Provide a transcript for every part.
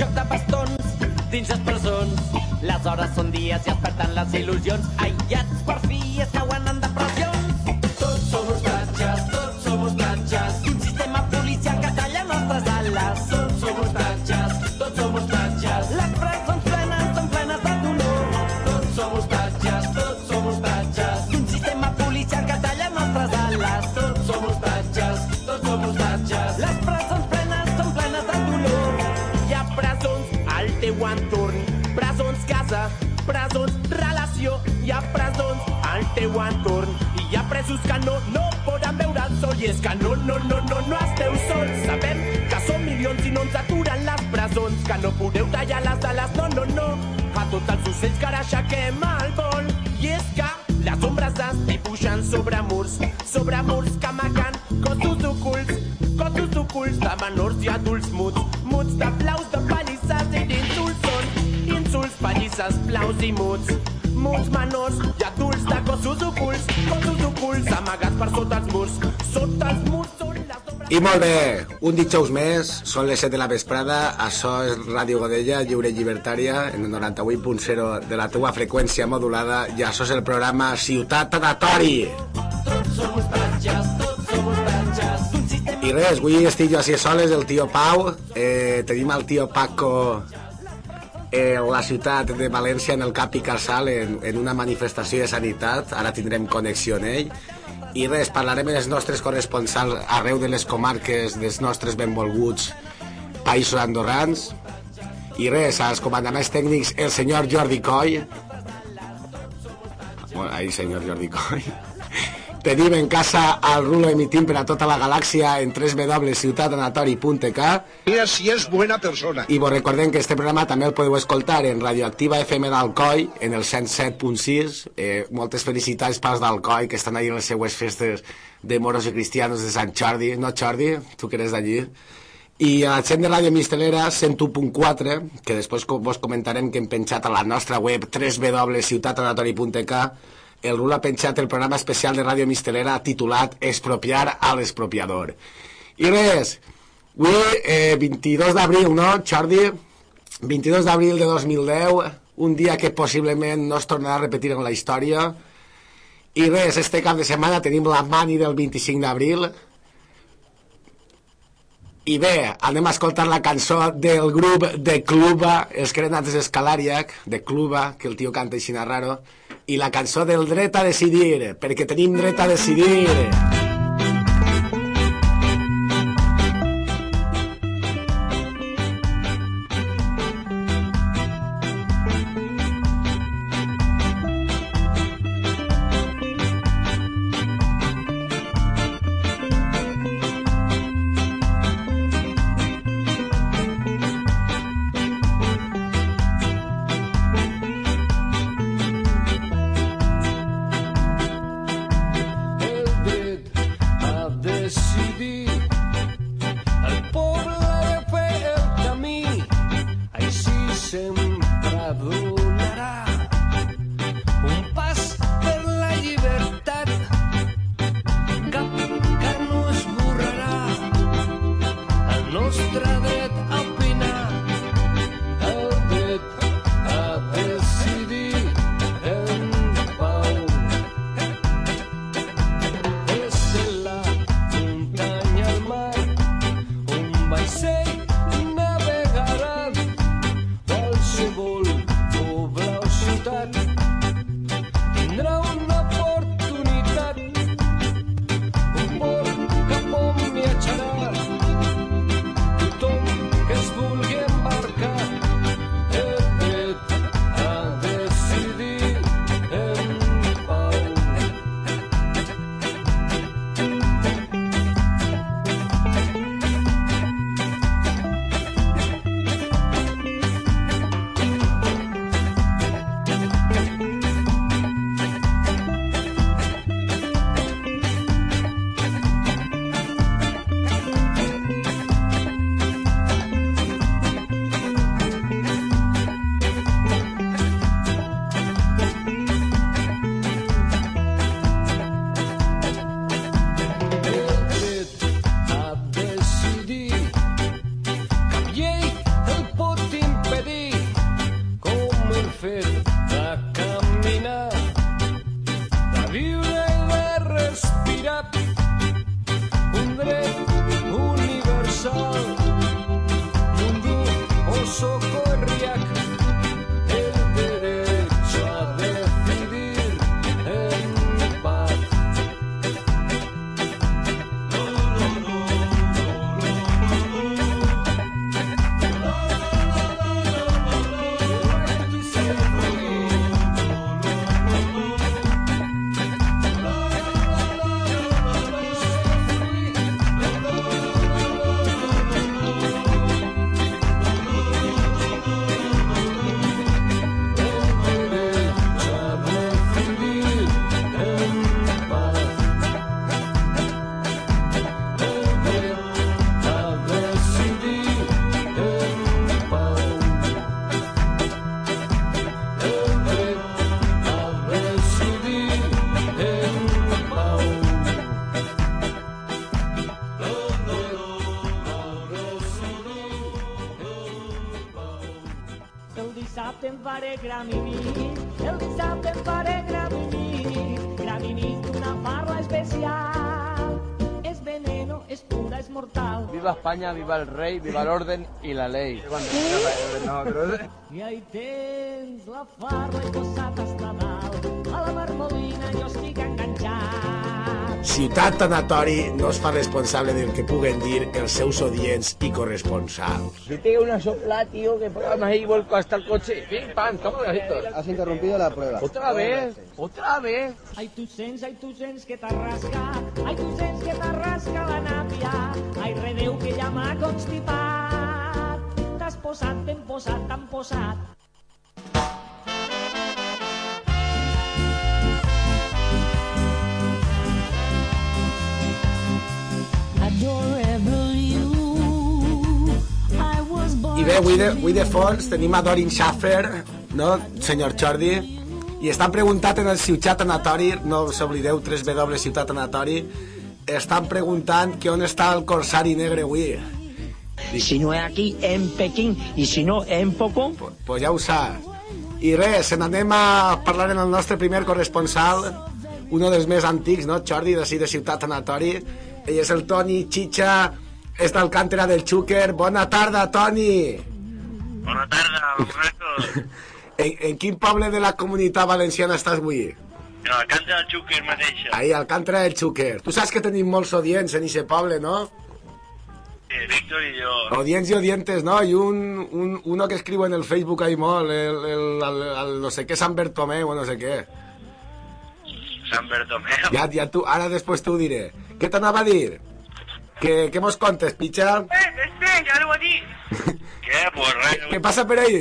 joc de bastons dins les presons. Les hores són dies i es perden les il·lusions. Aïllats per fi es cauen en depressions. Al teu entorn hi ha presos que no, no poden veure el sol. I és que no, no, no, no, no esteu sols. Sabem que som milions i no ens aturen les presons, que no podeu tallar les ales, no, no, no. A tots els ocells que ara aixequem el vol. I és que les ombres es dibuixen sobre murs, sobre murs que amaguen cossos ocults, cossos ocults de menors i adults muts, muts de blaus, de pallisses i d'insults són insults, pallisses, blaus i muts, muts menors i adults de cossos ocults, cossos ocults amagats per sota els murs, sota els murs són les. I molt bé, un dijous més, són les 7 de la vesprada, això és Ràdio Godella, lliure i llibertària, en el 98.0 de la teua freqüència modulada, i això és el programa Ciutat. Tots som tots som sistema I res, avui estic jo així soles, el tio Pau, eh, tenim el tio Paco eh, la ciutat de València en el Cap i Calçal en, en una manifestació de sanitat, ara tindrem connexió en ell, i res, parlarem amb els nostres corresponsals arreu de les comarques dels nostres benvolguts països andorrans, i res, als comandaments tècnics el senyor Jordi Coll, bueno, ahí senyor Jordi Coll, Tenim en casa el rulo emitint per a tota la galàxia en www.ciutatanatori.k Mira si es buena persona. i vos recordem que este programa també el podeu escoltar en Radioactiva FM d'Alcoi en el 107.6 eh, moltes felicitats pels d'Alcoi que estan ahí en les seues festes de moros i cristianos de Sant Jordi. No Jordi, tu que eres d'allí. I a la gent de Ràdio Mistelera 101.4 que després vos comentarem que hem penjat a la nostra web www.ciutatanatori.k el Rulo ha penjat el programa especial de Ràdio Mistelera titulat Expropiar a l'expropiador i res avui eh, 22 d'abril no Jordi? 22 d'abril de 2010 un dia que possiblement no es tornarà a repetir en la història. I res, este cap de setmana tenim la mani del 25 d'abril. I bé, anem a escoltar la cançó del grup de Cluba, els Crenats Escalàriac, de Cluba, que el tio canta així raro, i la cançó del dret a decidir, perquè tenim dret a decidir. España, viva el rey, viva el orden y la ley. I la farla i posat. A la marmolina jo estic enganxat. Ciutat Tanatori no es fa responsable del que puguen dir els seus odients i corresponsals. Si tengo una sopla, tío, que programa ahí vuelco hasta el coche. Pim, pam, toma gasitos. Has interrumpido la prueba. Otra vez, otra vez. Ai, tu sents, ai, tu sents que t'arrasca, ai, tu sents que t'arrasca la nàpia, ai, redeu que ja m'ha constipat. T'has posat, t'hem posat, t'han posat. I bé, avui de, avui de fons tenim a Dorin Schaffer, no, senyor Jordi, i estan preguntant en el Ciutat Anatori, no s'oblideu, 3W Ciutat Anatori, estan preguntant que on està el Corsari Negre avui. Si no es aquí, en Pekín, y si no, en Poco. Pues, pues ja ho saps. I res, se n'anem a parlar amb el nostre primer corresponsal, un dels més antics, no, Jordi, d'ací de Ciutat Anatori. Ell és el Toni Chicha, és d'Alcàntera del Xúquer. Bona tarda, Toni! Bona tarda, Marcos. En, en quin poble de la comunitat valenciana estàs avui? No, canta el Xúquer mateixa. Ahí, Alcàntera del Xúquer. Tu saps que tenim molts odients en aquest poble, no? Sí, Víctor i jo. Odients i odientes, no? I un, un, uno que escriu en el Facebook ahí molt, el, el, el, el no sé què Sant Bertomeu o no sé què. Sant Bertomeu. Ja, ja tu, ara després t'ho diré. Què t'anava a dir? Que, què mos contes, pitxa? Eh, espera, ja ho ha dit. Què? Pues res. Què passa per ahí?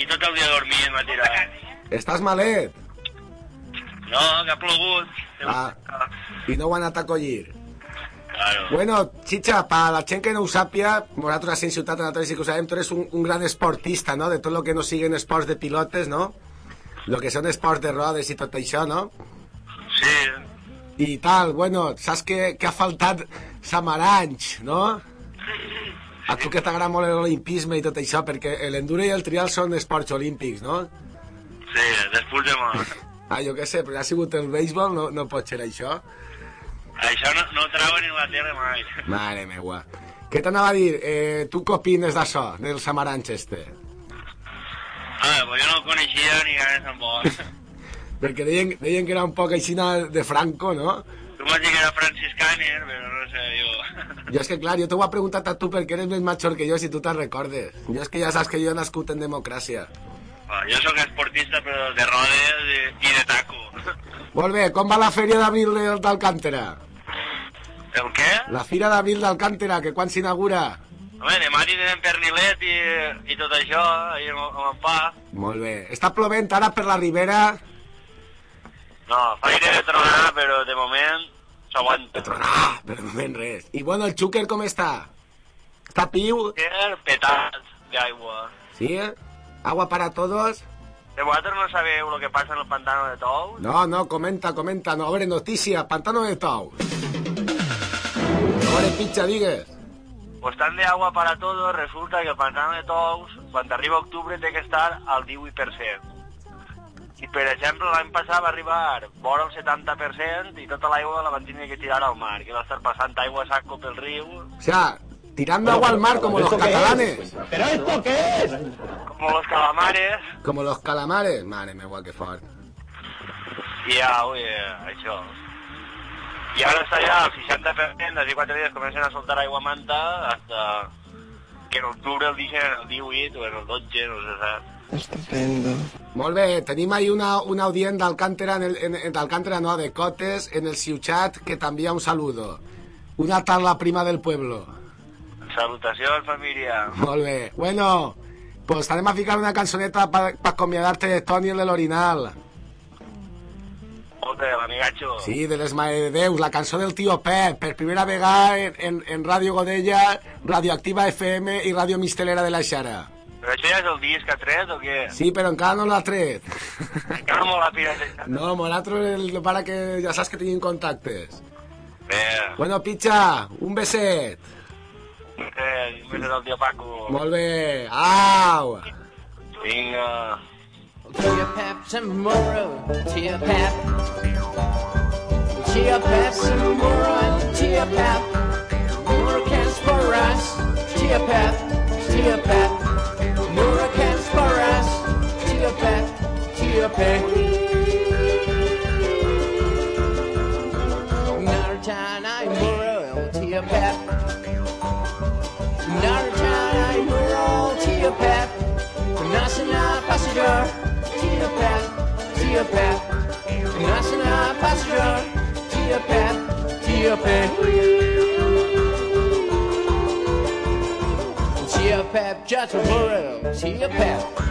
I tot el dia dormint m'ha tirat. Estàs malet? No, que ha plogut. Ah. I no ho han anat a collir. Claro. Bueno, Chicha, para la gent que no ho sàpia, nosaltres a Ciutat Anatori sí que ho sabem, tu eres un, un gran esportista, no?, de tot el que no siguen esports de pilotes, no? Lo que són esports de rodes i tot això, no? Sí, I tal, bueno, saps que, que ha faltat Samaranch, no? A tu que t'agrada molt l'olimpisme i tot això, perquè l'enduro i el trial són esports olímpics, no? sí, després de mort. Ah, jo què sé, però ha sigut el béisbol, no, no pot ser això. Això no, no ho trauen ni la terra mai. Mare meua. Què t'anava a dir? Eh, tu què opines d'això, del Samaranch este? Ah, pues jo no el coneixia ni ganes amb vos. Perquè deien, deien que era un poc així de Franco, no? Tu m'has dit que era franciscaner, però no sé, jo... Jo és que, clar, jo t'ho he preguntat a tu perquè eres més major que jo, si tu te'n recordes. Jo és que ja saps que jo he nascut en democràcia. Jo sóc esportista, però de rodes i, i de taco. Molt bé, com va la fèria d'abril d'Alcàntera? El què? La fira d'abril d'Alcàntera, que quan s'inaugura? Home, demà tindrem pernilet i, i tot això, i amb, amb el pa. Molt bé. Està plovent ara per la Ribera. No, fa aire de tronar, però de moment s'aguanta. Ah, per el moment res. I bueno, el xúquer com està? Està piu? Era petat d'aigua. Sí? Agua para todos? De vosaltres no sabeu el que passa en el pantano de Tous? No, no, comenta, comenta. No, abre noticia, pantano de Tous. Abre pitxa, digues. Pues tant de agua para todos, resulta que el pantano de Tous, quan arriba octubre, té que estar al 18%. I, per exemple, l'any passat va arribar vora el 70% i tota l'aigua la van tenir que tirar al mar, que va estar passant aigua a saco pel riu, O sea, tirando agua al mar como los catalanes. ¿Pero esto qué es? com los calamares, Como los calamares. Mare meva, que fort. i ja, ui, eh, això. I ara està ja al 60%, d'aquí quatre dies comencen a soltar aigua manta, hasta que en octubre el deixen en el 18 o en el 12, no sé saps. Molt bé, tenim ahí una, una audient d'Alcántara, en el, en, en- d'Alcántara no, de Cotes, en el Ciuchat, que te envía un saludo. Una tal la prima del pueblo. Salutacions, família. Molt bé. Bueno, pues anem a ficar una cançoneta per pa acomiadar-te de Toni el de l'Orinal. Molt bé, l'amigatxo. Sí, de les Mare de Déus, la cançó del tio Pep, per primera vegada en, en, en Ràdio Godella, Radioactiva FM i Ràdio Mistelera de la Xara. Però això ja és el disc que ha tret o què? Sí, però encara no l'ha tret. Encara no l'ha pirat. No, nosaltres el para que ja saps que tenim contactes. Bé, Bueno, pitxa, un beset. eh, un beso del tio Paco. Molt bé. Au! Vinga. Tia Pep tomorrow, Tia Pep. Tia Pep tomorrow, Tia Pep. More cans for us, Tia Pep, Tia Pep. a pay. Narutan, I'm royalty a pep. Narutan, I'm royalty a pep. Nasana passenger, tia pep, tia pep. Nasana passenger, tia pep, tia pep. Tia pep, just a royalty a pep.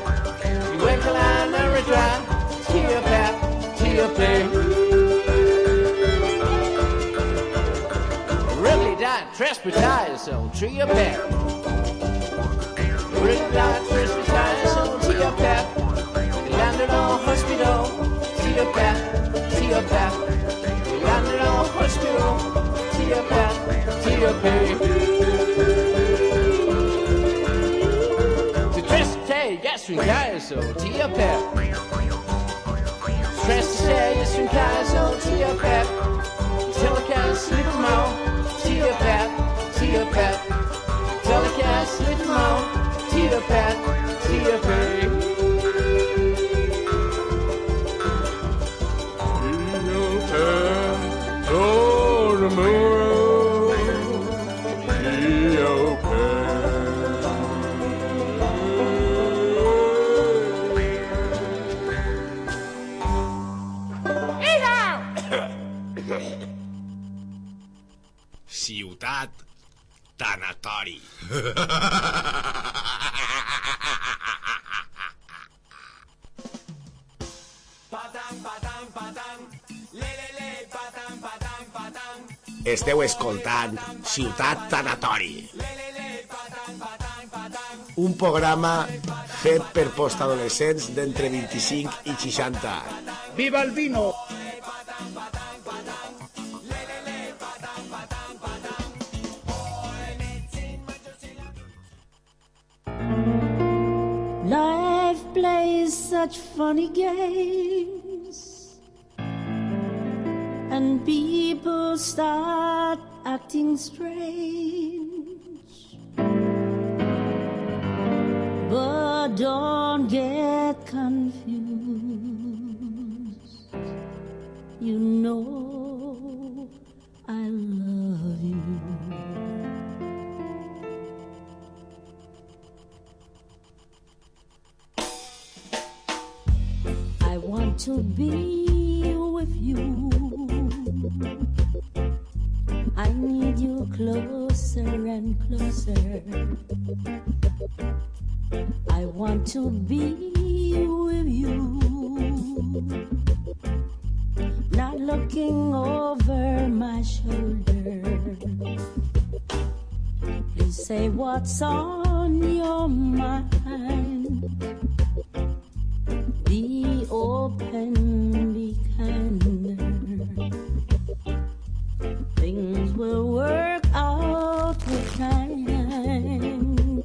hospital, to your bed. Red light, hospital, to your bed. Landed on hospital, to your bed, to your bed. Landed on hospital, to your bed, to your bed. The dress today, yes, we so today, yes, we so. Till I can sleep. Teeter Pat, cat Little Mouse, Teeter Pat, Teeter Pat. Teeter Pat, oh the moon. Esteu escoltant Ciutat Tanatori. Un programa fet per postadolescents d'entre 25 i 60. ¡Viva el vino! Such funny games, and people start acting strange. But don't to be with you. I need you closer and closer. I want to be with you. not looking over my shoulder. Please say what's on your mind. Open, be kinder. Things will work out with time.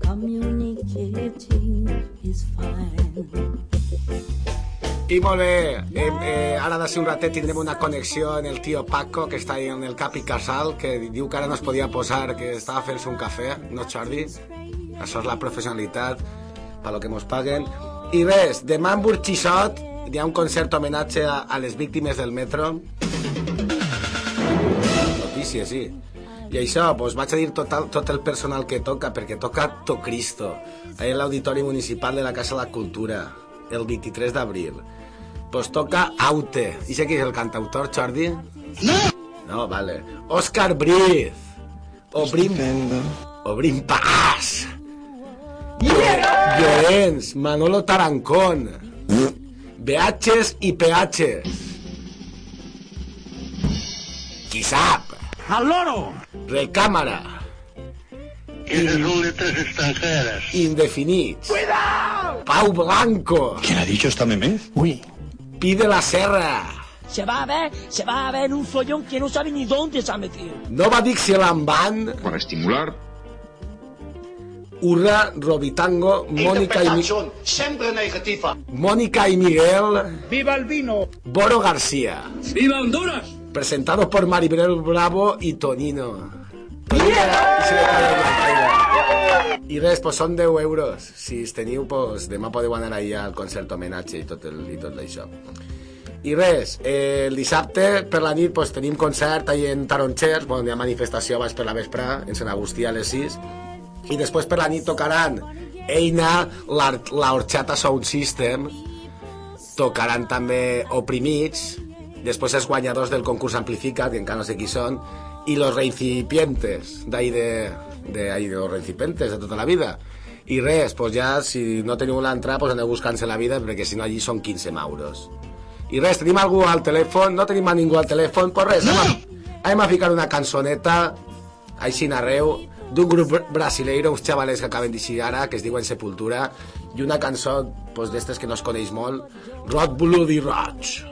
Communicating is fine. I molt bé, eh, eh, ara de ser un ratet tindrem una connexió en el tio Paco, que està ahí en el Capi Casal, que diu que ara no es podia posar, que estava fent-se un cafè, no Jordi? Això és la professionalitat, per lo que mos paguen. I res, demà en Burxissot hi ha un concert homenatge a, a les víctimes del metro. Notícia, sí. I això, doncs vaig a dir tot el, tot el personal que toca, perquè toca To Cristo, ahí en l'Auditori Municipal de la Casa de la Cultura, el 23 d'abril. Pues toca Aute. I sé qui és el cantautor, Jordi? No! No, vale. Òscar Briz. Obrim... Obrim pas. Yeah! Llorenç, Manolo Tarancón. BHs i PHs. Qui sap? ¡Al loro! Son letras extranjeras. Indefinits. ¡Cuidado! Pau Blanco. ¿Quién ha dicho esta meme? Uy. Pide la Serra. Se va a ver, se va a ver un follón que no sabe ni dónde se ha metido. Nova Dixieland Band. Para estimular. Urra, Robitango, Mónica y, Mi- Interpretación siempre negativa. Mónica y Miguel. ¡Viva el vino! Boro García. ¡Viva Honduras! Presentado por Maribel Bravo y Tonino. Tonino i res, pues són 10 euros. Si els teniu, pues, demà podeu anar allà al concert homenatge i tot, el, i tot això. I res, eh, el dissabte per la nit pues, tenim concert allà en Taronxers, bueno, hi ha manifestació baix per la vespre, en Sant Agustí a les 6, i després per la nit tocaran Eina, la, Horchata Sound System, tocaran també Oprimits, després els guanyadors del concurs Amplificat, que encara no sé qui són, i los reincipientes, d'ahí de, de, ahí de los reincipientes de tota la vida. I res, pues ja, si no teniu l'entrada, pues aneu buscant-se la vida, perquè si no allí són 15 euros. I res, tenim algú al telèfon, no tenim a ningú al telèfon, pues res, anem a, anem a ficar una cançoneta, així arreu, d'un grup br- brasileiro, uns xavalers que acaben d'eixir ara, que es diuen Sepultura, i una cançó pues, d'estes que no es coneix molt, Rot Bloody Roig.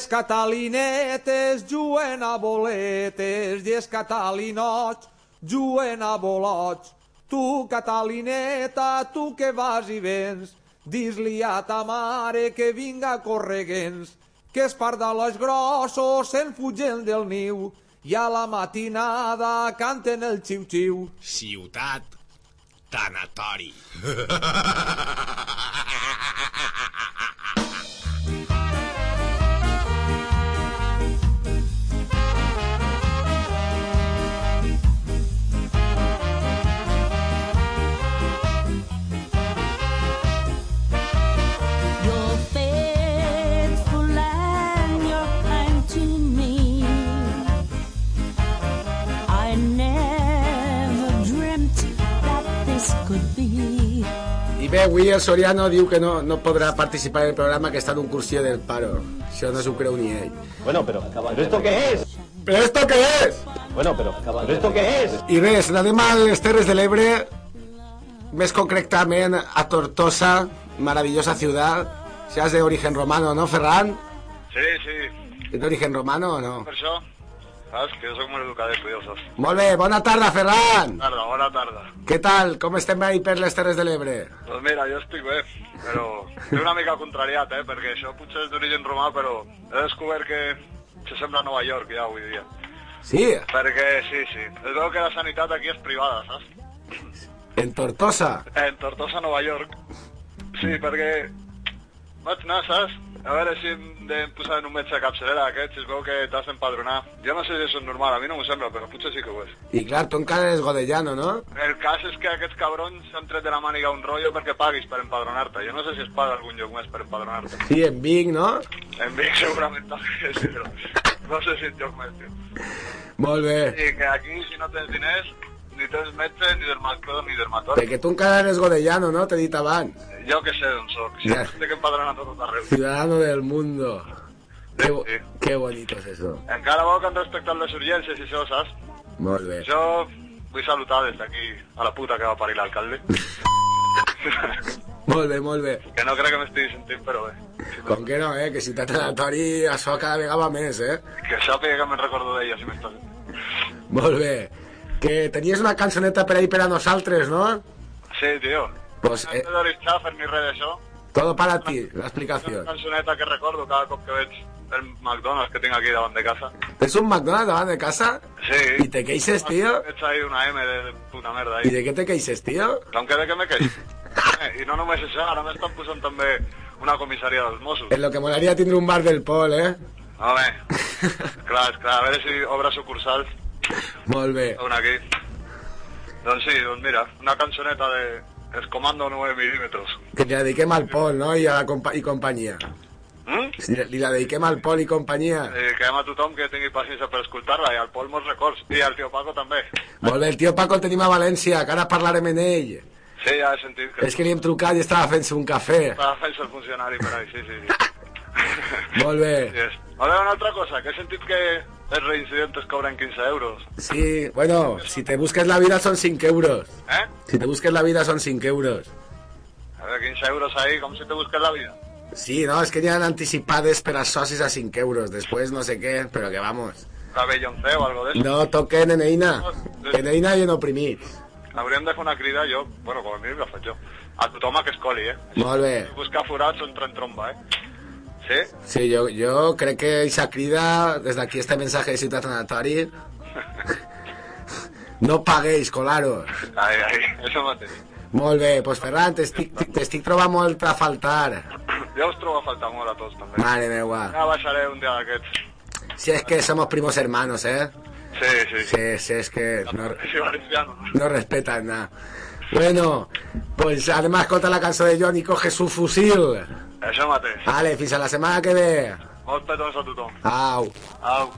Les catalinetes juguen a boletes i els catalinots juguen a bolots. Tu, catalineta, tu que vas i vens, dis-li a ta mare que vinga correguents, que els pardalots grossos se'n fugen del niu i a la matinada canten el xiu-xiu. Ciutat tanatori. Avui el Soriano diu que no, no podrà participar en el programa que està en un cursió del paro. Això no s'ho creu ni ell. Bueno, pero, ¿pero esto qué es? ¿Pero esto qué es? Bueno, pero, ¿pero esto qué es? I res, anem a les Terres de l'Ebre, més concretament a Tortosa, maravillosa ciutat. Ja és d'origen romano, no, Ferran? Sí, sí, És d'origen romano o no? per això. Saps? Que jo soc molt educadet, tu ja ho saps. Molt bé, bona tarda, Ferran! Tarda, bona tarda. Què tal? Com estem ahí per les Terres de l'Ebre? Doncs mira, jo estic bé, però estic una mica contrariat, eh? Perquè això potser és d'origen romà, però he descobert que se sembla a Nova York ja avui dia. Sí, Perquè, sí, sí, es veu que la sanitat aquí és privada, saps? en Tortosa. En Tortosa, Nova York. Sí, perquè vaig anar, saps? A veure si hem de posar en un metge de capçalera aquest, si es veu que t'has d'empadronar. Jo no sé si això és normal, a mi no m'ho sembla, però potser sí que ho és. I clar, tu encara eres godellano, no? El cas és que aquests cabrons s'han tret de la màniga un rotllo perquè paguis per empadronar-te. Jo no sé si es paga algun lloc més per empadronar-te. Sí, en Vic, no? En Vic segurament també, sí, però no sé si en lloc més, tio. Molt bé. I que aquí, si no tens diners, ni tens metge, ni dermatólogo, ni dermatólogo. Perquè tu encara eres godellano, no? T'he dit abans. Jo què sé d'on soc, si Ja. empadronant a tot arreu. Ciudadano del mundo. Qué, bo- qué bonito es eso. Encara bo que han respectat les urgències i això, saps? Molt bé. Jo vull salutar des d'aquí a la puta que va parir l'alcalde. Molt bé, molt bé. que no crec que m'estigui sentint, però bé. Com que no, eh? Que ciutat aleatori això cada vegada va més, eh? Que sàpiga que me'n recordo d'ella, si m'està sentint. Molt bé. Que tenies una cançoneta per ahí per a nosaltres, no? Sí, tio. Pues, eh, he todo para ti, la explicación. Una cançoneta que recordo cada cop que veig el McDonald's que tinc aquí davant de casa. ¿Es un McDonald's davant de casa? Sí. ¿Y te queixes, tío? Veig ahí una M de puta merda ¿Y ahí. de qué te queixes, tío? Aunque de què me queixo. Eh, I no només això, ara m'estan posant també una comissaria dels Mossos. En lo que molaría tener un bar del Pol, eh? Home, clar, clar, a veure si obre sucursals Molt bé. una aquí. Doncs sí, doncs mira, una cançoneta de Els Comando 9 milímetros. Que le dediquem al Pol, no? I a la compa i companyia. Mm? Li, li la dediquem al Pol i companyia. Eh, que a tothom que tingui paciència per escoltar-la, i al Pol molts records, i al tio Paco també. Molt bé, el tio Paco el tenim a València, que ara parlarem amb ell. Sí, ja he sentit que És que li hem trucat i estava fent-se un cafè. estava fent-se el funcionari per ahí, sí, sí. sí. Molt bé. Yes. A veure, una altra cosa, que he sentit que els reincidentes cobren 15 euros. Sí, bueno, si te busques la vida son 5 euros. Eh? Si te busques la vida son 5 euros. A veure, 15 euros ahí, com si te busques la vida. Sí, no, es que ya han anticipades per a socis a 5 euros. Después no sé qué, pero que vamos. Cabelloncé o algo d'això. No toquen en Eina. En Eina i en oprimits. Hauríem de fer una crida, jo, bueno, com a mínim la faig jo, a tothom a que escoli, eh? Molt bé. Buscar forats o entrar en tromba, eh? Sí? Sí, jo, jo crec que eixa crida, des d'aquí este mensaje de Ciutat Anatori, no pagueix, colaros. Ai, ai, això mateix. Molt bé, pues Ferran, t'estic t'estic trobant molt a faltar. Jo us trobo a faltar molt a tots, també. Mare meua. Ja baixaré un dia d'aquests. Si es que somos primos hermanos, ¿eh? Sí, sí. Sí, sí, es que no, no respetan nada. Bueno, pues además conta la canción de Johnny, coge su fusil. Això mateix. Vale, fins a la setmana que ve. Molts petons a tothom. Au. Au.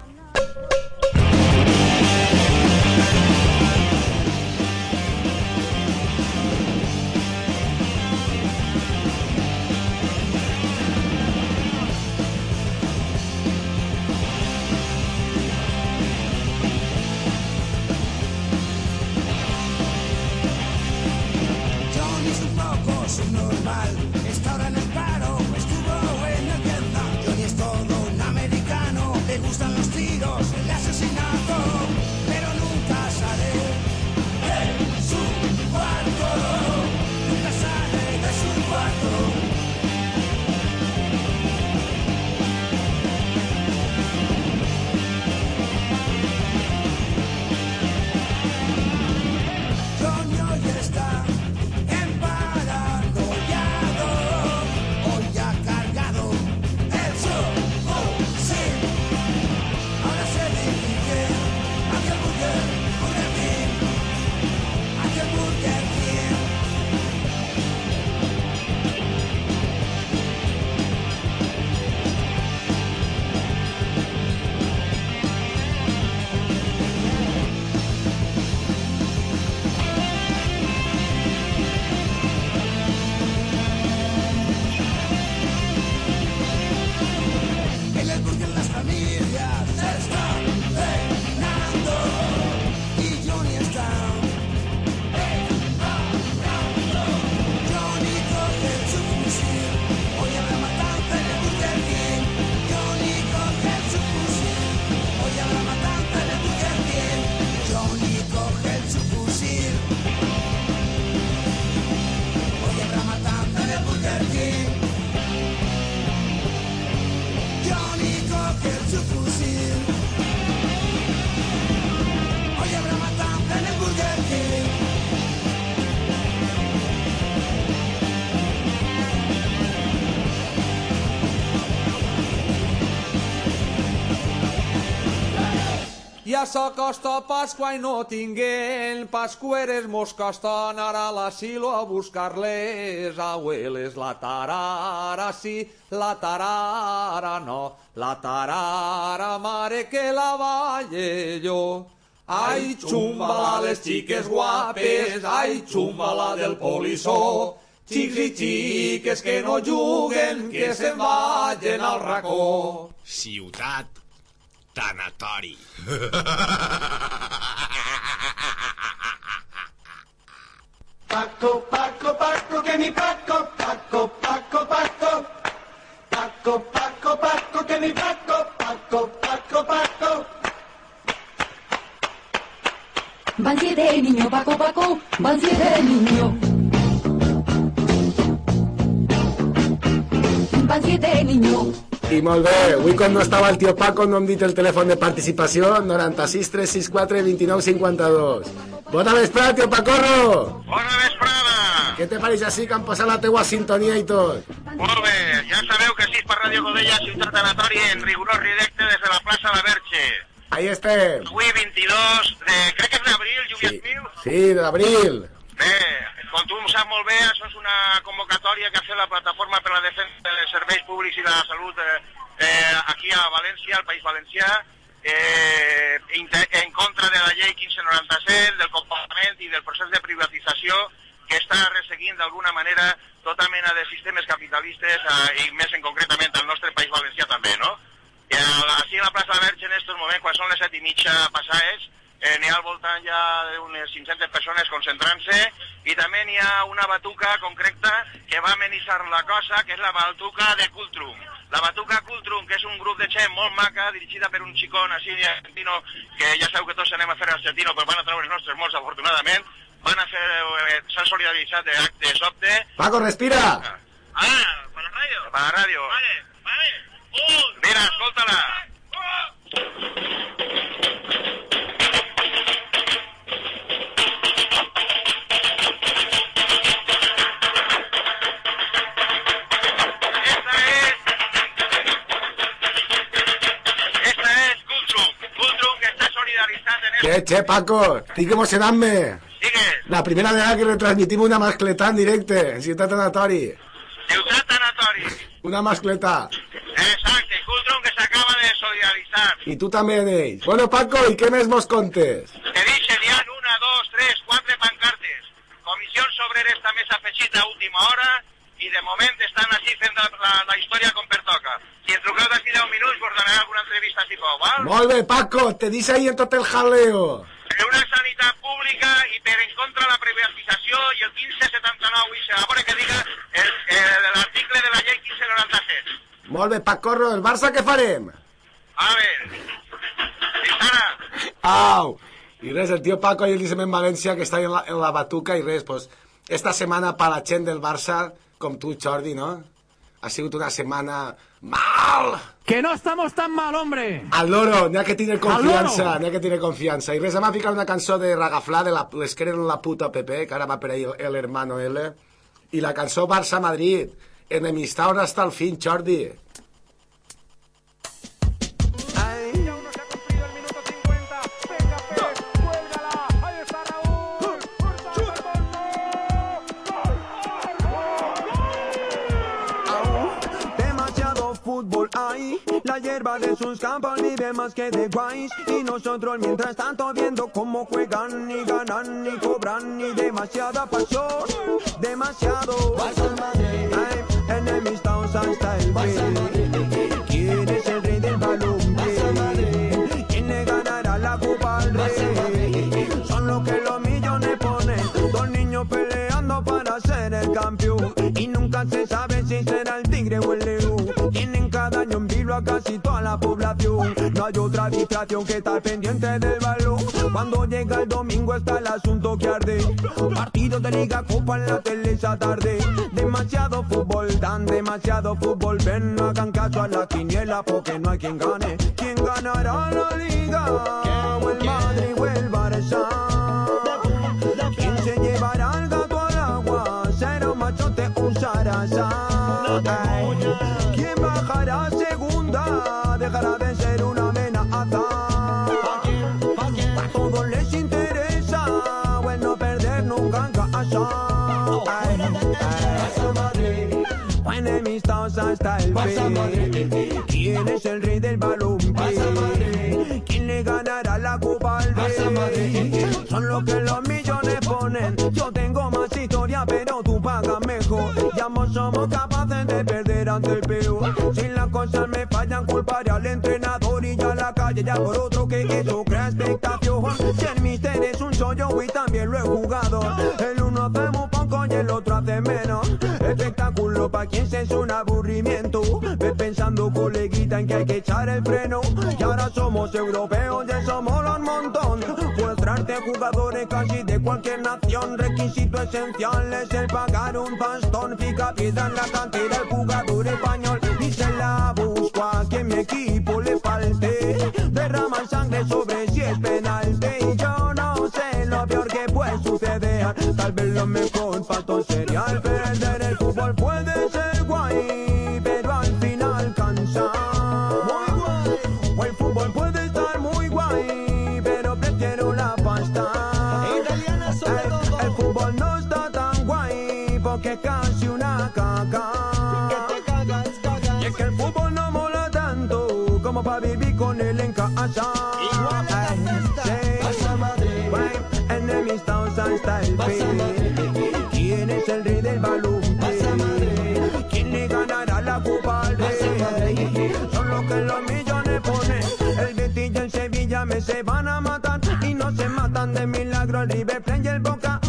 S'acosta Pasqua i no tinguem pascueres mos costa anar a l'asilo a buscar-les abueles. La tarara sí, la tarara no, la tarara mare que la balle jo. Ai, xumbala les xiques guapes, ai, xumbala del polissó. Xics i xiques que no juguen, que se'n vagin al racó. Ciutat Tanatori. Pacco, pacco, pacco che mi pacco, pacco, pacco, pacco. Pacco, pacco, pacco che mi pacco, pacco, pacco, pacco. Banziere niño, pacco, pacco, banziere niño. Banziere niño. I molt bé, avui quan no estava el tio Paco no hem dit el telèfon de participació 96 364 29 52 Bona vesprada, tio Pacorro! Bona vesprada! Què te pareix així que han posat la teua sintonia i tot? Molt bé, ja sabeu que sí per Ràdio Godella, Ciutat Anatori, en rigorós directe des de la plaça La Verge. Ahí estem. Avui 22 de... crec que és d'abril, Lluvias Mil. Sí, de l'abril. Bé, com tu saps molt bé, això és una convocatòria que ha fet la Plataforma per la Defensa dels Serveis Públics i la Salut eh, eh, aquí a València, al País Valencià, eh, en contra de la llei 1597, del comportament i del procés de privatització que està resseguint d'alguna manera tota mena de sistemes capitalistes eh, i més en concretament al nostre País Valencià també, no? I a- així a la plaça de Verge en estos moments, quan són les set i mitja passades, eh, n'hi ha al voltant ja d'unes 500 persones concentrant-se i també n'hi ha una batuca concreta que va amenitzar la cosa, que és la batuca de Cultrum. La batuca Cultrum, que és un grup de gent molt maca, dirigida per un xicón així argentino, que ja sabeu que tots anem a fer argentino, però van a treure els nostres molts, afortunadament, van a fer, eh, s'han solidaritzat d'acte sobte. Paco, respira! Ah, para la ràdio? Para la ràdio. Vale, vale. Un, Mira, escolta-la. Esta Che, che, Paco, estic emocionant-me. La primera vegada que retransmitim una mascletà en directe, en Ciutat Anatori. Ciutat Anatori. Una mascletà. Exacte, Cultrum que s'acaba de solidaritzar. I tu també en ells. Bueno, Paco, i què més mos contes? Bé, Paco, te dice ahí en tot el jaleo. Per una sanitat pública i per en contra la privatització i el 1579 i se a veure que diga l'article de la llei 1597. Molt bé, Pacorro, el Barça què farem? A veure, Au! I res, el tio Paco ayer dice en Valencia que está en la, en la batuca y res, pues esta semana para la gent del Barça, com tu, Jordi, no? Ha sigut una setmana mal! Que no estamos tan mal, hombre. Al loro, n'hi ha que tindre confiança, n'hi ha que tindre confiança. I res, em va ficar una cançó de Ragaflà, de la, les que eren la puta PP, que ara va per ahí el, el hermano L, i la cançó Barça-Madrid, enemistad hasta el fin, Jordi. Hay, la hierba de sus campos vive más que de guays. Y nosotros mientras tanto viendo cómo juegan y ganan y cobran y demasiada pasión, demasiado enemistados hasta el fin ¿Quién es el a casi toda la población No hay otra distracción que estar pendiente del balón Cuando llega el domingo está el asunto que arde Partidos de liga, copa en la tele esa tarde Demasiado fútbol, dan demasiado fútbol Ven, no hagan caso a la quiniela porque no hay quien gane ¿Quién ganará la liga? ¿O el Madrid o el Barça? ¿Quién se llevará el gato al agua? ¿Será un machote un zaraza? ¿Quién bajará hasta el fin. ¿Quién es el rey del balompié? ¿Quién le ganará la Copa al Rey? Son lo que los millones ponen. Yo tengo más historia, pero tú pagas mejor. Ya no somos capaces de perder ante el peor. Si las cosas me fallan, culparé al entrenador y ya la calle ya por otro que eso crea expectación. Si el mister es un chollo y también lo he jugado. El Espectáculo pa' quien se es un aburrimiento. Ve pensando, coleguita, en que hay que echar el freno. Y ahora somos europeos, ya somos los montón. Traerte jugadores casi de cualquier nación. Requisito esencial es el pagar un pastón. Pica piedra en la cantera el jugador español. Y se la busco a quien mi equipo le falte. Derraman sangre sobre si es penalti. Y yo no sé lo peor que puede suceder. Tal vez lo mejor pato sería el perder. Enemistados hasta el fin. ¿Quién Sevilla me se van a matar y no se matan de milagro el River el Boca.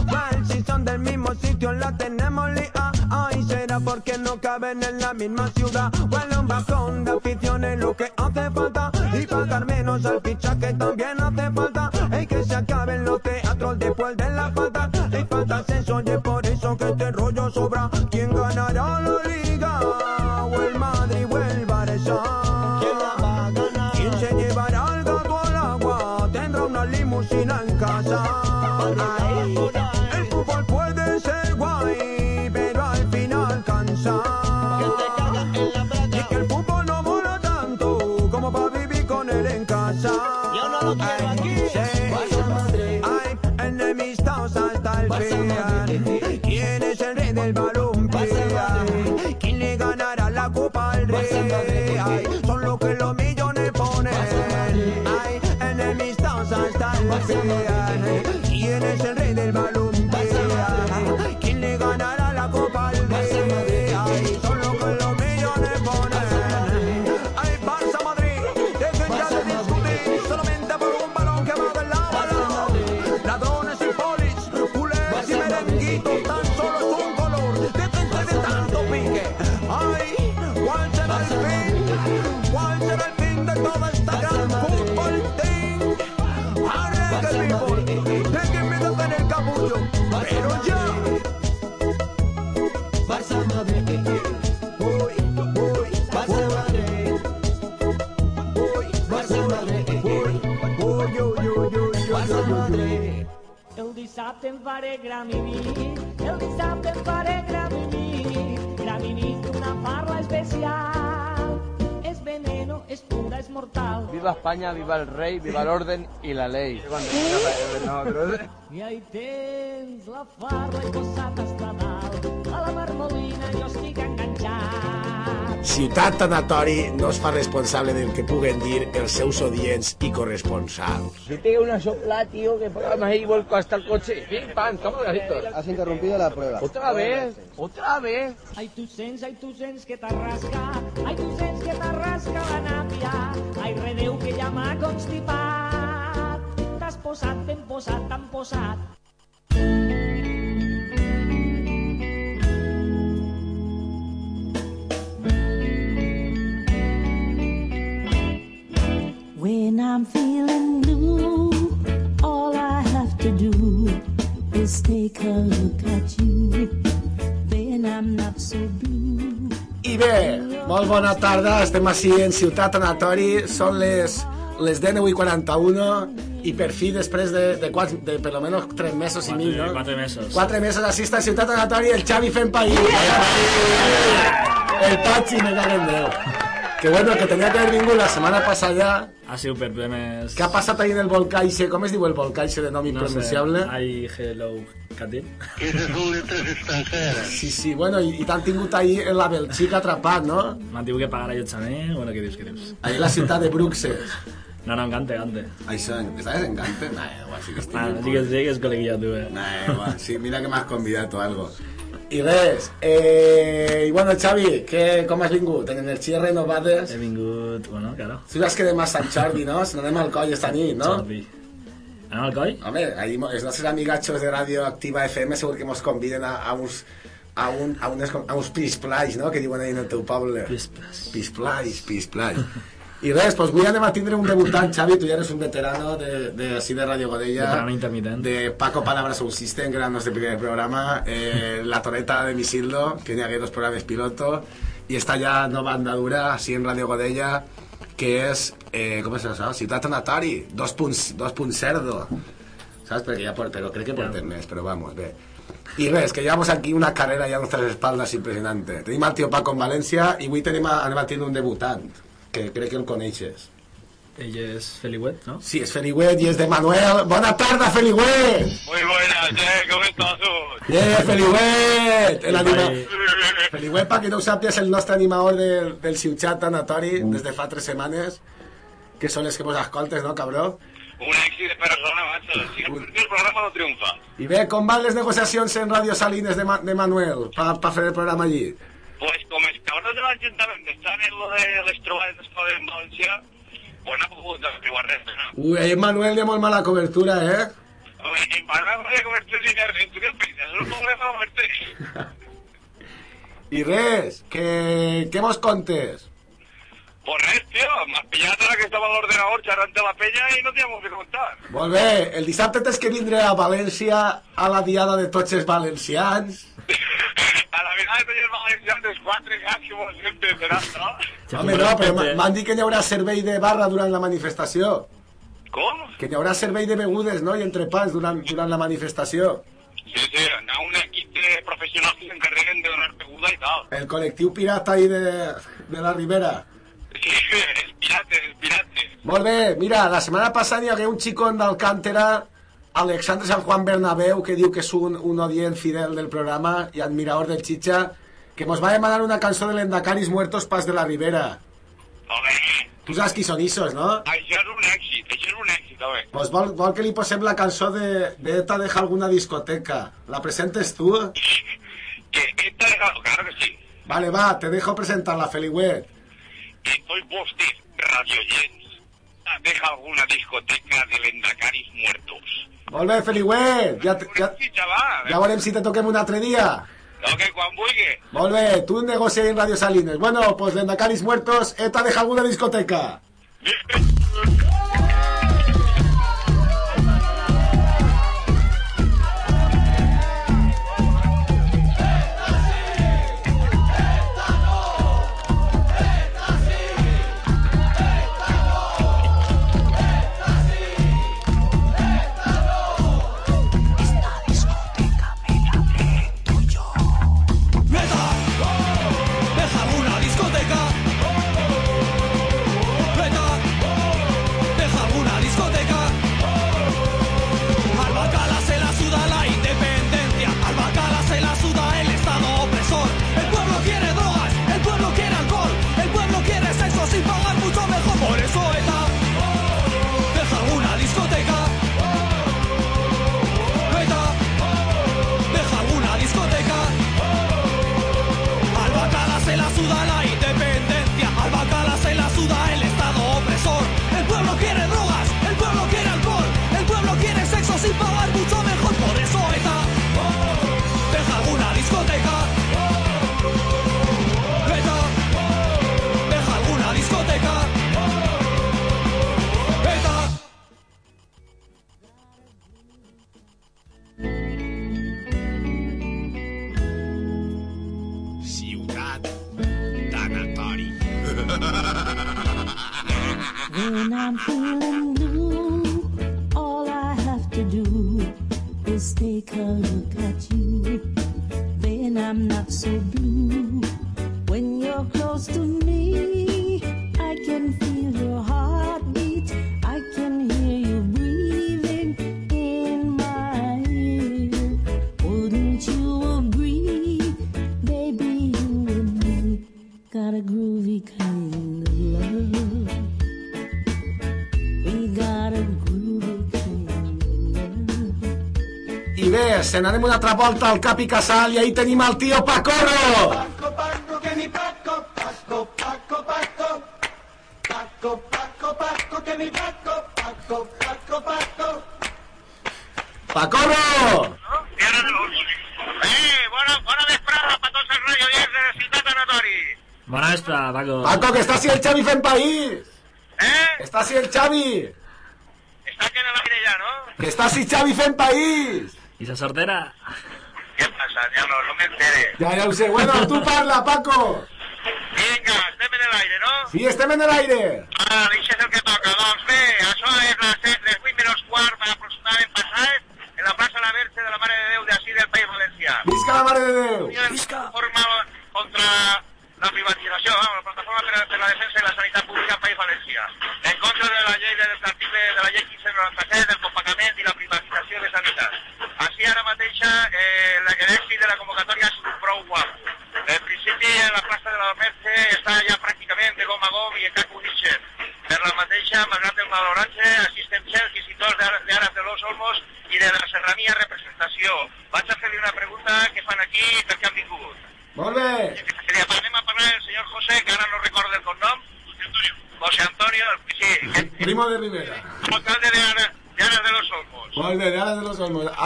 Si son del mismo sitio la tenemos. Ay, será porque no caben en la misma ciudad. Bueno, un bajón de y pagar menos al fichaje también hace falta. Hay que se acaben los teatros después de la falta. Hay falta eso y es por eso que este rollo sobra. ¿Quién ganará la liga? O el Madrid o el Barça. ¿Quién se llevará el gato al agua? Tendrá una limusina en casa. Ay, especial, veneno, mortal. Viva España, viva el rei, viva el orden i la ley. Ahí la farra. La marmolina jo estic enganxat. Ciutat Tanatori no es fa responsable del que puguen dir els seus odients i corresponsals. Si tengo una sopla, tío, que programa ahí vuelco hasta el coche. Pim, pam, toma garitos. Has interrumpido la prueba. Otra vez, otra vez. Ai, tu sents, ai, tu sents que t'arrasca, ai, tu sents que t'arrasca la nàpia, ai, redeu que ja m'ha constipat. T'has posat, ben posat, tan posat. When I'm feeling blue, all I have to do is take a look at you. Then I'm not so blue. I bé, molt bona tarda, estem així en Ciutat Anatori, són les, les 19.41 i per fi després de, de, quatre, de per lo menos 3 mesos i mil, no? Quatre mesos. 4 mesos així està Ciutat Anatori el Xavi fent país. El Pachi, me cago en Déu. Que bueno, que tenia que haver vingut la setmana passada. Ha sigut per problemes... Què ha passat ahí en el volcaixe? Com es diu el volcaixe de nom No sé, impronunciable? I hello. Catil. Que esas son letras extranjeras. Sí, sí, bueno, i, i t'han tingut ahir en la Belxica atrapat, no? M'han tingut que pagar allotjament, bueno, què dius, què dius? Ahí a la ciutat de Bruxelles. No, no, en Gante, Gante. Això, ¿estás en Gante? Nah, igual, sí que estic... Ah, sí que, sí que és col·leguilla, tu, eh? Nah, igual, sí, mira que m'has convidat o algo. I res, eh, i bueno, Xavi, que, com has vingut? En energies renovades? He vingut, bueno, claro. Tu saps que demà és Sant Jordi, no? Se n'anem al coll esta nit, no? Jordi. Anem al coll? Home, ahí els nostres amigachos de Radio Activa FM segur que mos conviden a, a uns a, un, a, unes, a uns pisplais, no?, que diuen ahí en el teu poble. Pisplais. Pisplais, pisplais. I res, doncs avui anem a tindre un debutant, Xavi, tu ja eres un veterano de, de, així de Radio Godella. Veterano intermitent. De Paco Palabra Sound System, que era nostre primer programa, eh, La Toreta de Misildo, que n'hi hagué dos programes piloto, i està ja nova andadura, així en Radio Godella, que és, eh, com és això? Ciutat Anatori, 2.0, saps? Perquè ja, por- però crec que portem més, però vamos, bé. I res, que llevamos aquí una carrera ya a nuestras espaldas impresionante. Tenim al tio Paco en València i avui tenim a, a un debutant, que crec que el coneixes. Ell és Feliuet, no? Sí, és Feliuet i és de Manuel. Bona tarda, Feliuet! Muy buenas, eh, ¿cómo estás tú? Yeah, Feliuet! El anima... Feliuet, pa que no ho sàpies, el nostre animador del, del Ciutat Anatori des de fa tres setmanes, que són els que vos escoltes, no, cabró? Un èxit de persona, macho. Si el, el programa no triomfa. I bé, com van les negociacions en Radio Salines de, Ma de Manuel pa, pa fer el programa allí? Pues como els cabrons de l'Ajuntament estan en lo de les trobades d'escola en València, pues no ha pogut arribar res, no? Ui, en Manuel ha molt mala cobertura, eh? Home, en hi ha cobertura ni res, tu què penses? Un problema cobertura. I res, que, que mos contes? Pues res, tío, m'has pillat ara que estava a l'ordenador xerrant de la penya i no ha que contar. Molt bé, el dissabte tens que vindre a València a la diada de tots els valencians. A la vegada tenies valencians dels quatre gats que mos entenderan, no? Home, no, però m'ha- m'han dit que n'hi haurà servei de barra durant la manifestació. Com? Que n'hi haurà servei de begudes, no?, i entrepans durant, durant la manifestació. Sí, sí, hi ha un equip de professionals que s'encarreguen de donar beguda i tal. El col·lectiu pirata ahí de, de la Ribera. Sí, els pirates, els pirates. Molt bé, mira, la setmana passada hi hagué un xicón d'Alcántera, Alexandre San Juan Bernabéu, que diu que és un, un odient fidel del programa i admirador del Chicha, que mos va demanar una cançó de l'Endacaris Muertos Pas de la Ribera. Home, Tu saps qui són issos, no? això és un èxit, això és un èxit, home. Pues vol, vol que li posem la cançó de, de ETA deja alguna discoteca. ¿La presentes tú? Que esta de... Claro que sí. Vale, va, te dejo presentarla, Feliwet. Que sois vostres radioyents. Deja alguna discoteca de l'Endacaris muertos. Molt bé, Feliwet. Ja, ja, veurem si te toquem un altre dia. No, que quan vulgui. Molt bé, tu negocia en Radio Salines. Bueno, pues Lendacaris Muertos, ETA deja alguna discoteca. Ceneremo una travolta al Capi Casal y ahí tenemos al tío Pacorro. Paco, Paco, que mi Paco, Paco, Paco, Paco. Paco, Paco, Paco, que mi Paco, Paco, Paco, Paco. ¡Pacorro! Eh, bona, bona de la ciutat de Paco. Paco, que està si el Xavi fent país. Eh? Està si el Xavi. Està que no la ja, no? Que està si Xavi fent país. Y esa sordera. ¿Qué pasa, diablo? No me entere. Ya, ya usé. Bueno, tú parla, Paco. Vinga, estem en l'aire, no? Sí, estem en l'aire. Ah, això és el que toca. Doncs bé, això és les, les 8 menys quart aproximadament passades en pasar en la plaça de la Verge de la Mare de Déu d'ací del País Valencià. Visca la Mare de Déu! Visca! Forma contra la privatització, eh? la plataforma per, la defensa de la sanitat pública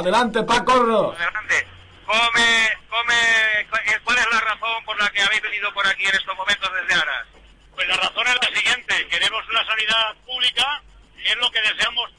Adelante, Paco. Adelante. Come, come, eh, ¿cuál es la razón por la que habéis venido por aquí en estos momentos desde Aras? Pues la razón es la siguiente, queremos una sanidad pública y es lo que deseamos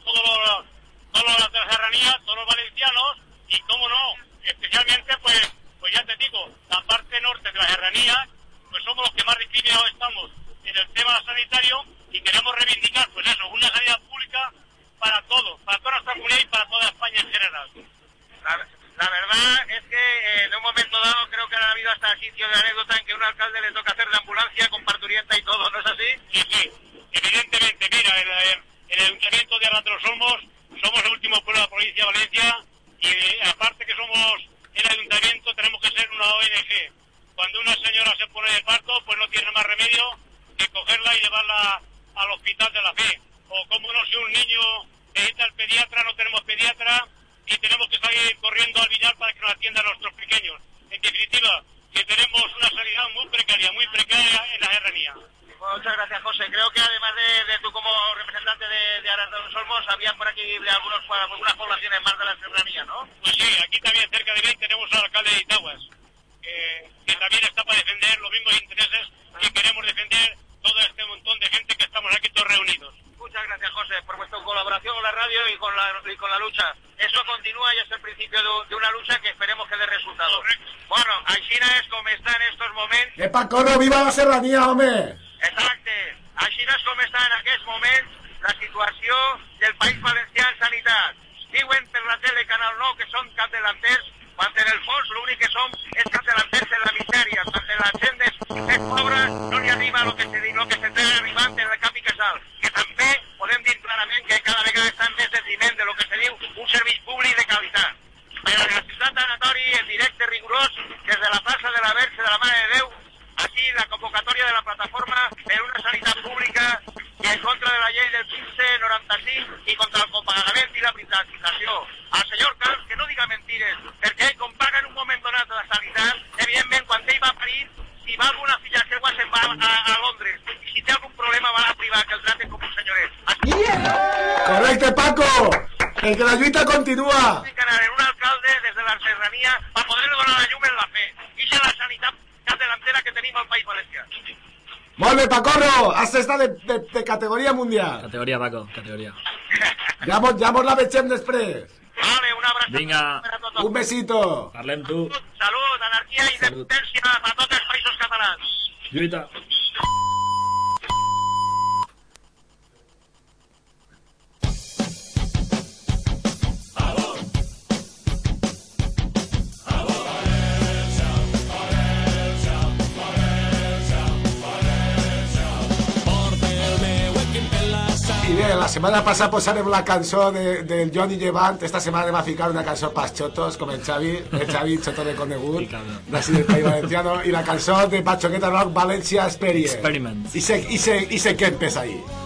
viva la serranía, hombre. Continúa. En un alcalde desde la serranía para poder donar la llum en la fe. I és la sanitat delantera que tenim al País Valencià. Molt bé, Pacorro, has estat de, de, de categoria mundial. Categoria, Paco, categoria. Ja mos, la vegem després. Vale, una abraçada. Vinga. Un besito. Parlem tu. Salut, salut anarquia i independència per tots els països catalans. Lluita. setmana passada posarem pues, la cançó de, Johnny Llevant, esta setmana anem a ficar una cançó pels xotos, com el Xavi, el Xavi xotó reconegut, d'ací del País Valenciano, i la cançó de Patxoqueta Rock, València Experience. Experiments. I se, i se, i se que empesa ahir.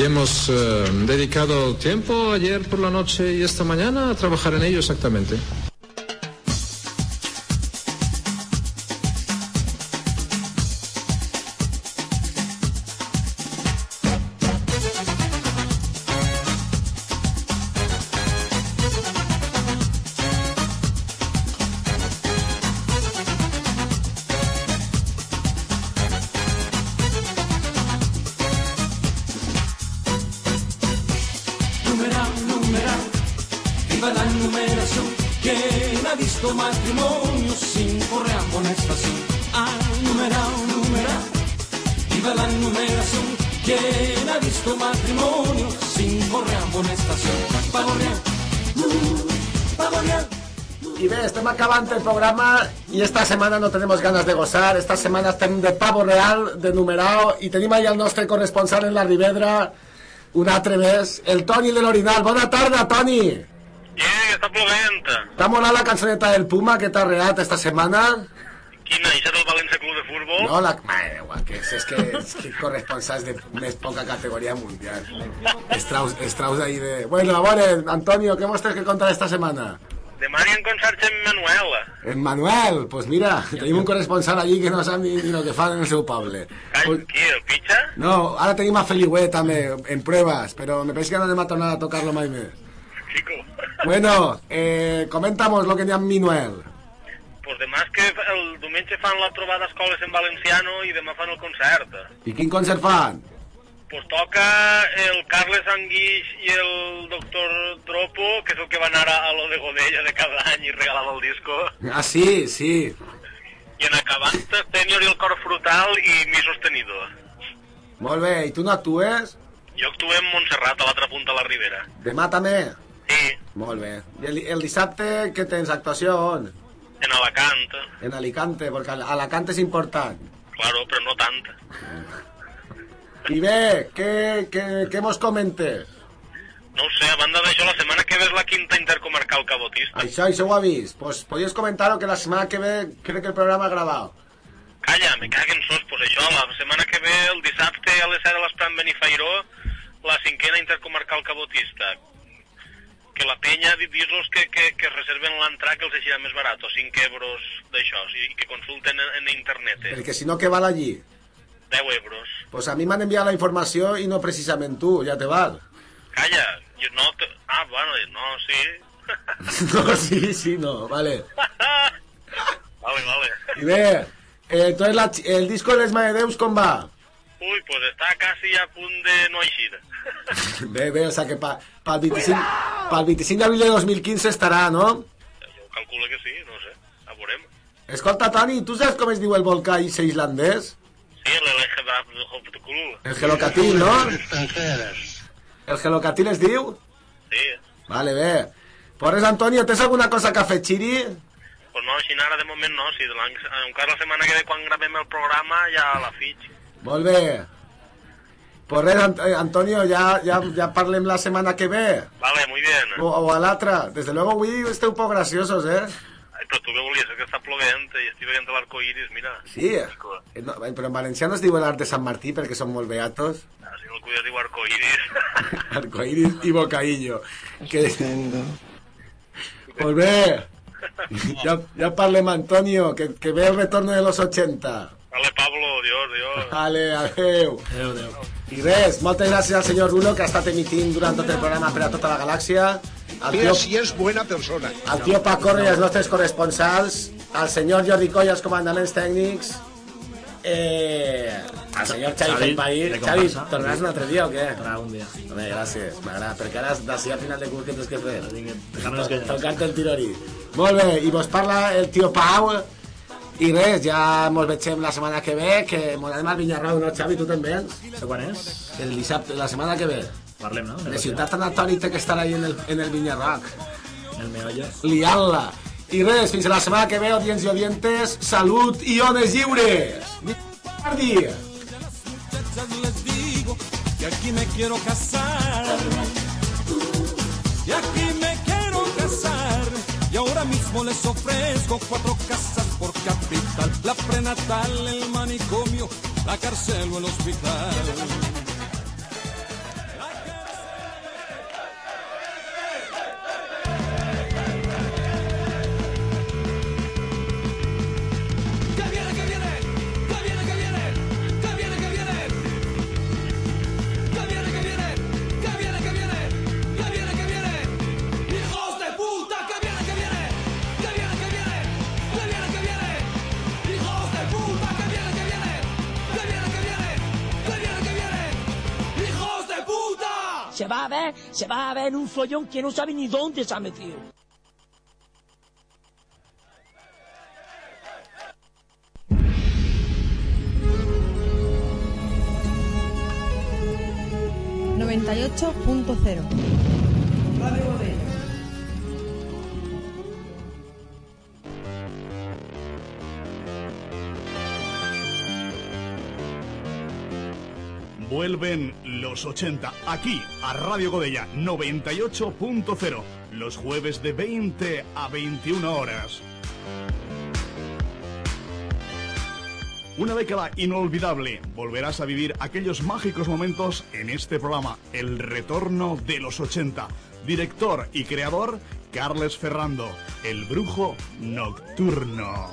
Y hemos eh, dedicado tiempo ayer por la noche y esta mañana a trabajar en ello exactamente. Acabant el programa i esta setmana no tenemos ganas de gozar. Esta setmana estem de pavo real, de numerao, i tenim ahí el nostre corresponsal en la Rivedra, un altre més, el Toni de l'Orinal. Bona tarda, Toni! Yeah, està plovent. T'ha molat la cançoneta del Puma que t'ha reat esta setmana? Quina, això del València Club de Futbol? No, la... Mare meva, que és, és que, és que corresponsals de més poca categoria mundial. Estraus, estraus ahí de... Bueno, a veure, Antonio, què mos tens que contar esta setmana? Demà hi ha un concert en Manuel. En Manuel, pues mira, tenim un corresponsal allí que no sap ni, ni lo que fan en el seu poble. Pues, Qui, el Pitxa? no, ara tenim a Feliué també, en pruebas, però me penso que no anem a tornar a tocar-lo mai més. Chico. Bueno, eh, comentamos lo que n'hi ha amb Manuel. Pues demà és que el diumenge fan la trobada d'escoles en valenciano i demà fan el concert. I quin concert fan? Pues toca el Carles Anguix i el doctor Tropo, que és el que va anar a, lo de Godella de cada any i regalava el disco. Ah, sí, sí. I en acabant, Senior i el cor frutal i mi sostenido. Molt bé, i tu no actues? Jo actuo en Montserrat, a l'altra punta de la Ribera. Demà també? Sí. Molt bé. I el, el dissabte què tens? Actuació on? En Alacant, En Alicante, perquè Al- Alacante és important. claro, però no tant. I bé, què, què, què mos comentes? No sé, a banda d'això, la setmana que ve és la quinta intercomarcal cabotista. Això, això ho ha vist. Pues podries comentar-ho que la setmana que ve crec que el programa ha gravat. Calla, me caguen sos, pues això, la setmana que ve, el dissabte a les 7 de l'Espran Benifairó, la cinquena intercomarcal cabotista. Que la penya, di- dis-los que, que, que reserven l'entrada que els eixirà més barat, o 5 euros d'això, i que consulten en, en internet. Eh? Perquè si no, què val allí? 10 euros. Pues a mi m'han enviat la informació i no precisament tu, ja te val. Calla, jo no... Te... Ah, bueno, no, sí. No, sí, sí, no, vale. Vale, vale. I bé, eh, entonces la, el disco de les Maedeus com va? Ui, pues està quasi a punt de no eixir. Bé, bé, o sea que pa, pa el 25, pa el 25 d'abril de 2015 estarà, no? Jo calculo que sí, no sé, a veurem. Escolta, Toni, tu saps com es diu el volcà islandès? Sí, de Hoptocul. El Gelocatil, no? Extranjeras. El Gelocatil es diu? Sí. Vale, bé. Pues, Antonio, tens alguna cosa que fer, Xiri? Pues no, així ara de moment no, si encara la setmana que ve quan gravem el programa ja la fitx. Molt bé. Pues res, Ant- eh, Antonio, ja, ja, ja parlem la setmana que ve. Vale, muy bien. O, o a l'altra. Desde luego, avui esteu poc graciosos, eh? Però tu què volies? Que està plovent i estic veient l'arco iris, mira. Sí. Eh, No, però en valencià no es diu l'art de Sant Martí perquè són molt beatos. Així el cuides diu arco iris. Arcoiris i bocaillo. Que... Molt bé. Ja, ja parlem, Antonio, que, que ve el retorno de los 80. Vale, Pablo, Dios, Dios. Vale, adeu. Adéu, adéu. I res, moltes gràcies al senyor Rulo, que ha estat emitint durant tot el programa per a tota la galàxia. Al Mira tio, si és buena persona. al tio Pacorro i els nostres corresponsals, al senyor Jordi Coll i els comandaments tècnics, eh, al senyor Xavi Xavi, de Xavi, tornaràs un altre dia o què? Tornarà un dia. Home, gràcies, m'agrada, perquè ara d'ací al final de curs què tens que fer? Tocant el tirori. Molt bé, i vos parla el tio Pau, i res, ja mos veiem la setmana que ve, que mos anem al Vinyarrau, no, Xavi, tu també? Sé quan és? El dissabte, la setmana que ve. Parlem, no? De Ciutat Anatòlic té que estar ahí en el, en el Vinyarroc. El meollo. Liant-la. I res, fins a la setmana que ve, audients i audientes, salut i ones lliures. Jordi. les digo que aquí me quiero casar. Y aquí me quiero casar. Y ahora mismo les ofrezco cuatro casas por capital. La prenatal, el manicomio, la cárcel o el hospital. ver, se va a ver en un follón que no sabe ni dónde se ha metido. ...98.0... Vuelven los 80 aquí a Radio Godella 98.0 los jueves de 20 a 21 horas. Una década inolvidable. Volverás a vivir aquellos mágicos momentos en este programa, El Retorno de los 80. Director y creador, Carles Ferrando, el brujo nocturno.